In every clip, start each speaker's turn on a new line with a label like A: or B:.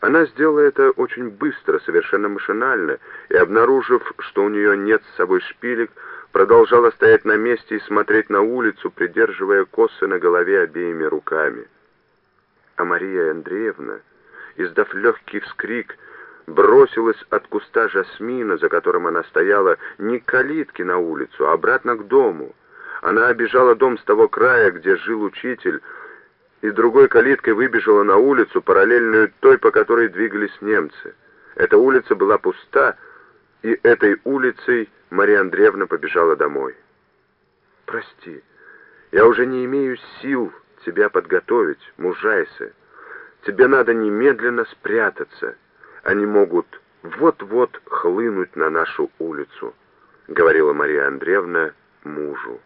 A: Она сделала это очень быстро, совершенно машинально, и, обнаружив, что у нее нет с собой шпилек, продолжала стоять на месте и смотреть на улицу, придерживая косы на голове обеими руками. А Мария Андреевна, издав легкий вскрик, бросилась от куста жасмина, за которым она стояла, не к калитке на улицу, а обратно к дому. Она обежала дом с того края, где жил учитель, и другой калиткой выбежала на улицу, параллельную той, по которой двигались немцы. Эта улица была пуста, и этой улицей Мария Андреевна побежала домой. «Прости, я уже не имею сил тебя подготовить, мужайся. Тебе надо немедленно спрятаться. Они могут вот-вот хлынуть на нашу улицу», — говорила Мария Андреевна мужу.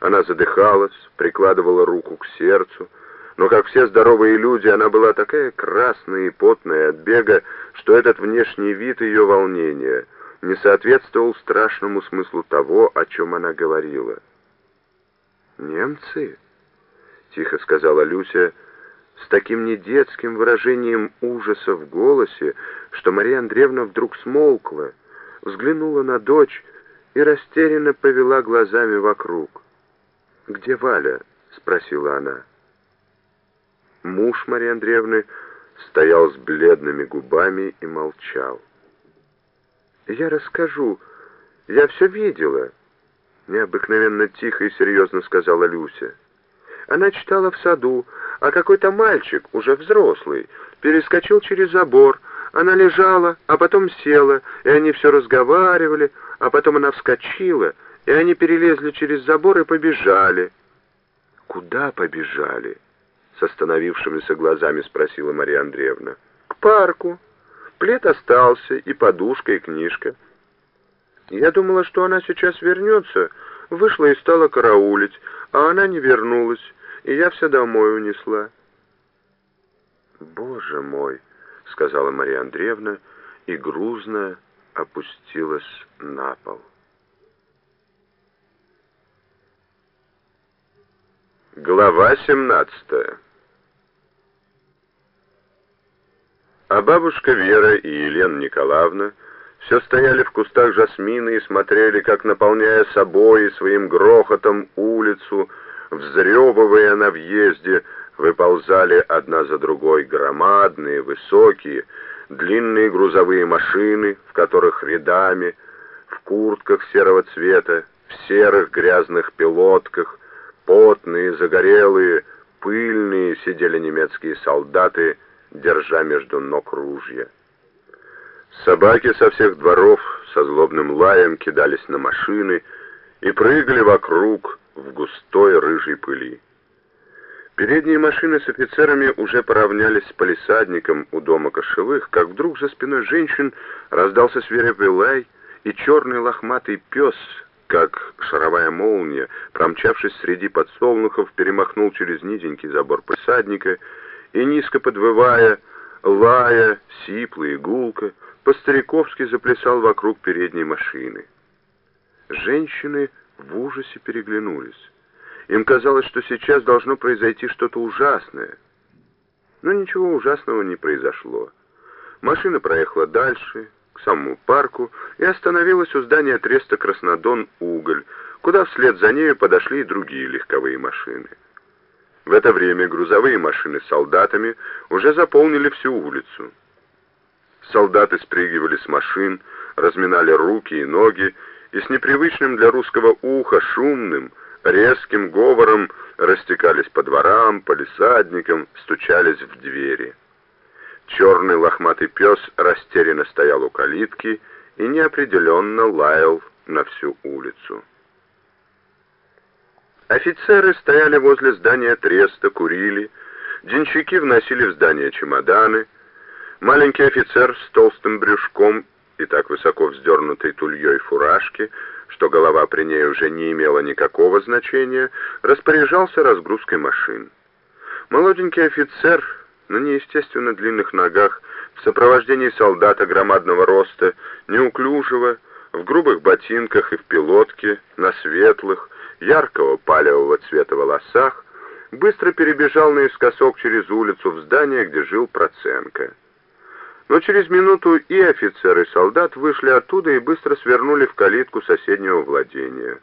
A: Она задыхалась, прикладывала руку к сердцу, но, как все здоровые люди, она была такая красная и потная от бега, что этот внешний вид ее волнения не соответствовал страшному смыслу того, о чем она говорила. «Немцы?» — тихо сказала Люся, с таким недетским выражением ужаса в голосе, что Мария Андреевна вдруг смолкла, взглянула на дочь и растерянно повела глазами вокруг. «Где Валя?» — спросила она. Муж Марии Андреевны стоял с бледными губами и молчал. «Я расскажу. Я все видела», — необыкновенно тихо и серьезно сказала Люся. Она читала в саду, а какой-то мальчик, уже взрослый, перескочил через забор. Она лежала, а потом села, и они все разговаривали, а потом она вскочила, и они перелезли через забор и побежали. «Куда побежали?» С остановившимися глазами спросила Мария Андреевна. «К парку. Плед остался, и подушка, и книжка. Я думала, что она сейчас вернется, вышла и стала караулить, а она не вернулась, и я все домой унесла». «Боже мой!» — сказала Мария Андреевна и грузно опустилась на пол. Глава семнадцатая А бабушка Вера и Елена Николаевна все стояли в кустах жасмина и смотрели, как, наполняя собой и своим грохотом улицу, взрёвывая на въезде, выползали одна за другой громадные, высокие, длинные грузовые машины, в которых рядами, в куртках серого цвета, в серых грязных пилотках, потные, загорелые, пыльные сидели немецкие солдаты, держа между ног ружья. Собаки со всех дворов со злобным лаем кидались на машины и прыгали вокруг в густой рыжей пыли. Передние машины с офицерами уже поравнялись с полисадником у дома кошевых, как вдруг за спиной женщин раздался свирепый лай, и черный лохматый пес, как шаровая молния, промчавшись среди подсолнухов, перемахнул через низенький забор посадника и, низко подвывая, лая, сипло и гулко, по-стариковски заплясал вокруг передней машины. Женщины в ужасе переглянулись. Им казалось, что сейчас должно произойти что-то ужасное. Но ничего ужасного не произошло. Машина проехала дальше, к самому парку, и остановилась у здания треста «Краснодон-Уголь», куда вслед за нею подошли и другие легковые машины. В это время грузовые машины с солдатами уже заполнили всю улицу. Солдаты спрыгивали с машин, разминали руки и ноги, и с непривычным для русского уха шумным, резким говором растекались по дворам, по лесадникам, стучались в двери. Черный лохматый пес растерянно стоял у калитки и неопределенно лаял на всю улицу. Офицеры стояли возле здания треста, курили, денщики вносили в здание чемоданы, маленький офицер с толстым брюшком и так высоко вздернутой тульей фуражки, что голова при ней уже не имела никакого значения, распоряжался разгрузкой машин. Молоденький офицер на неестественно длинных ногах, в сопровождении солдата громадного роста, неуклюжего, в грубых ботинках и в пилотке, на светлых, яркого палевого цвета волосах, быстро перебежал наискосок через улицу в здание, где жил Проценко. Но через минуту и офицер, и солдат вышли оттуда и быстро свернули в калитку соседнего владения.